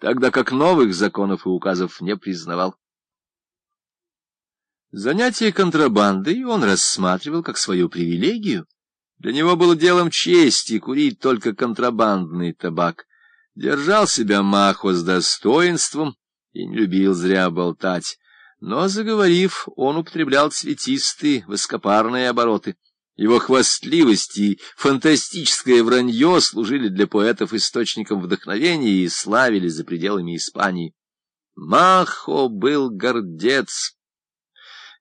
тогда как новых законов и указов не признавал. Занятие контрабандой он рассматривал как свою привилегию. Для него было делом чести курить только контрабандный табак. Держал себя Махо с достоинством и не любил зря болтать. Но, заговорив, он употреблял цветистые, высокопарные обороты. Его хвастливость и фантастическое вранье служили для поэтов источником вдохновения и славили за пределами Испании. Махо был гордец.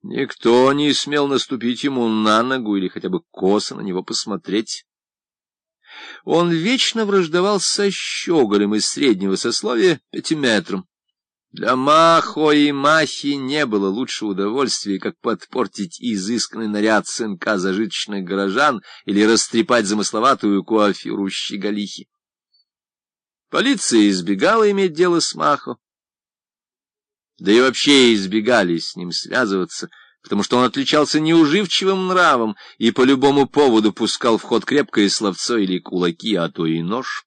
Никто не смел наступить ему на ногу или хотя бы косо на него посмотреть. Он вечно враждовал со щеголем из среднего сословия пятиметром. Для Махо и Махи не было лучше удовольствия, как подпортить изысканный наряд сынка зажиточных горожан или растрепать замысловатую куафюру щеголихи. Полиция избегала иметь дело с Махо, да и вообще избегали с ним связываться, потому что он отличался неуживчивым нравом и по любому поводу пускал в ход крепкое словцо или кулаки, а то и нож.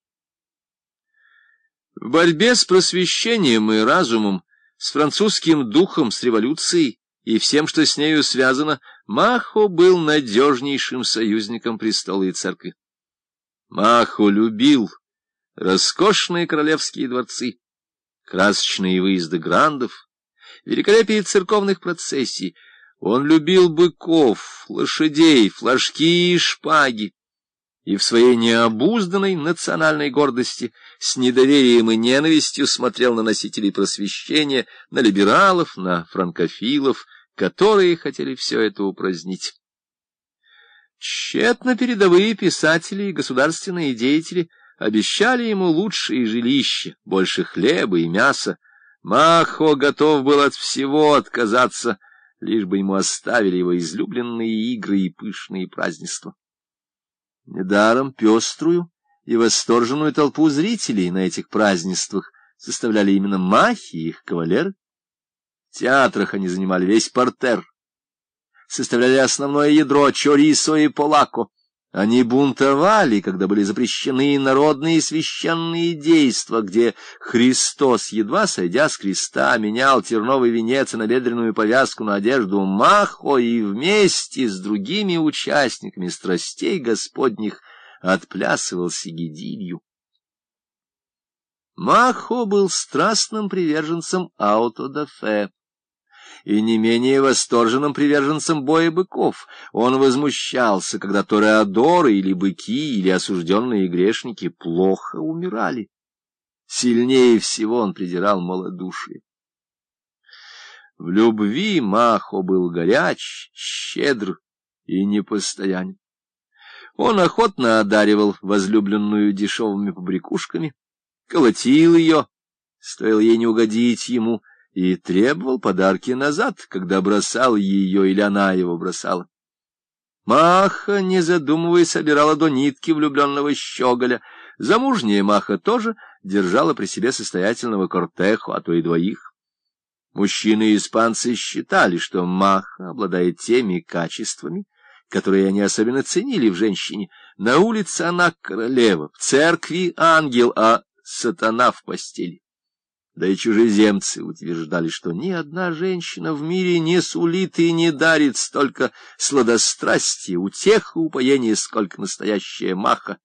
В борьбе с просвещением и разумом, с французским духом, с революцией и всем, что с нею связано, Махо был надежнейшим союзником престола и церкви. Махо любил роскошные королевские дворцы, красочные выезды грандов, великолепие церковных процессий. Он любил быков, лошадей, флажки и шпаги и в своей необузданной национальной гордости с недоверием и ненавистью смотрел на носителей просвещения, на либералов, на франкофилов, которые хотели все это упразднить. Тщетно передовые писатели и государственные деятели обещали ему лучшие жилища, больше хлеба и мяса. Махо готов был от всего отказаться, лишь бы ему оставили его излюбленные игры и пышные празднества. Недаром пеструю и восторженную толпу зрителей на этих празднествах составляли именно махи и их кавалеры. В театрах они занимали весь портер, составляли основное ядро чорисо и полако. Они бунтовали, когда были запрещены народные священные действия, где Христос, едва сойдя с креста, менял терновый венец и набедренную повязку на одежду Махо и вместе с другими участниками страстей Господних отплясывал сигидилью. Махо был страстным приверженцем аутодафе и не менее восторженным приверженцем боя быков. Он возмущался, когда тореадоры или быки, или осужденные грешники плохо умирали. Сильнее всего он придирал малодушие. В любви Махо был горяч, щедр и непостоянен. Он охотно одаривал возлюбленную дешевыми побрякушками, колотил ее, стоило ей не угодить ему, и требовал подарки назад, когда бросал ее или она его бросала. Маха, не задумываясь, собирала до нитки влюбленного щеголя. Замужняя Маха тоже держала при себе состоятельного кортеху, а то и двоих. Мужчины и испанцы считали, что Маха обладает теми качествами, которые они особенно ценили в женщине. На улице она королева, в церкви ангел, а сатана в постели. Да и чужеземцы утверждали, что ни одна женщина в мире не сулит и не дарит столько сладострастия, утех и упоения, сколько настоящая маха.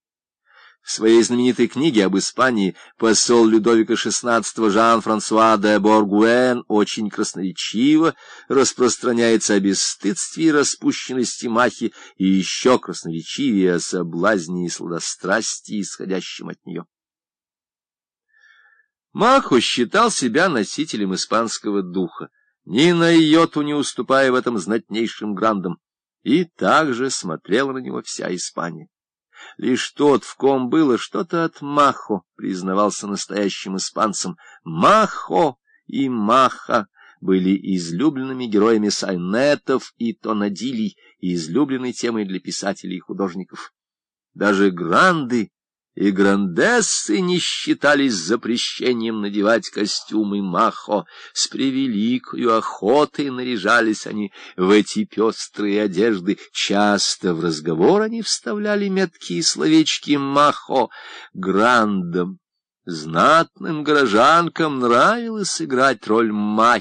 В своей знаменитой книге об Испании посол Людовика XVI Жан-Франсуа де Боргуэн очень красноречиво распространяется о бесстыдстве и распущенности махи и еще красноречивее о соблазне и сладострастии, исходящем от нее. Махо считал себя носителем испанского духа, ни на йоту не уступая в этом знатнейшим грандам, и также смотрела на него вся Испания. Лишь тот, в ком было что-то от Махо, признавался настоящим испанцем. Махо и Маха были излюбленными героями сайнетов и тонадилей, и излюбленной темой для писателей и художников. Даже гранды и грандессы не считались запрещением надевать костюмы махо. С превеликою охотой наряжались они в эти пестрые одежды. Часто в разговор они вставляли меткие словечки махо грандом. Знатным горожанкам нравилось играть роль махи,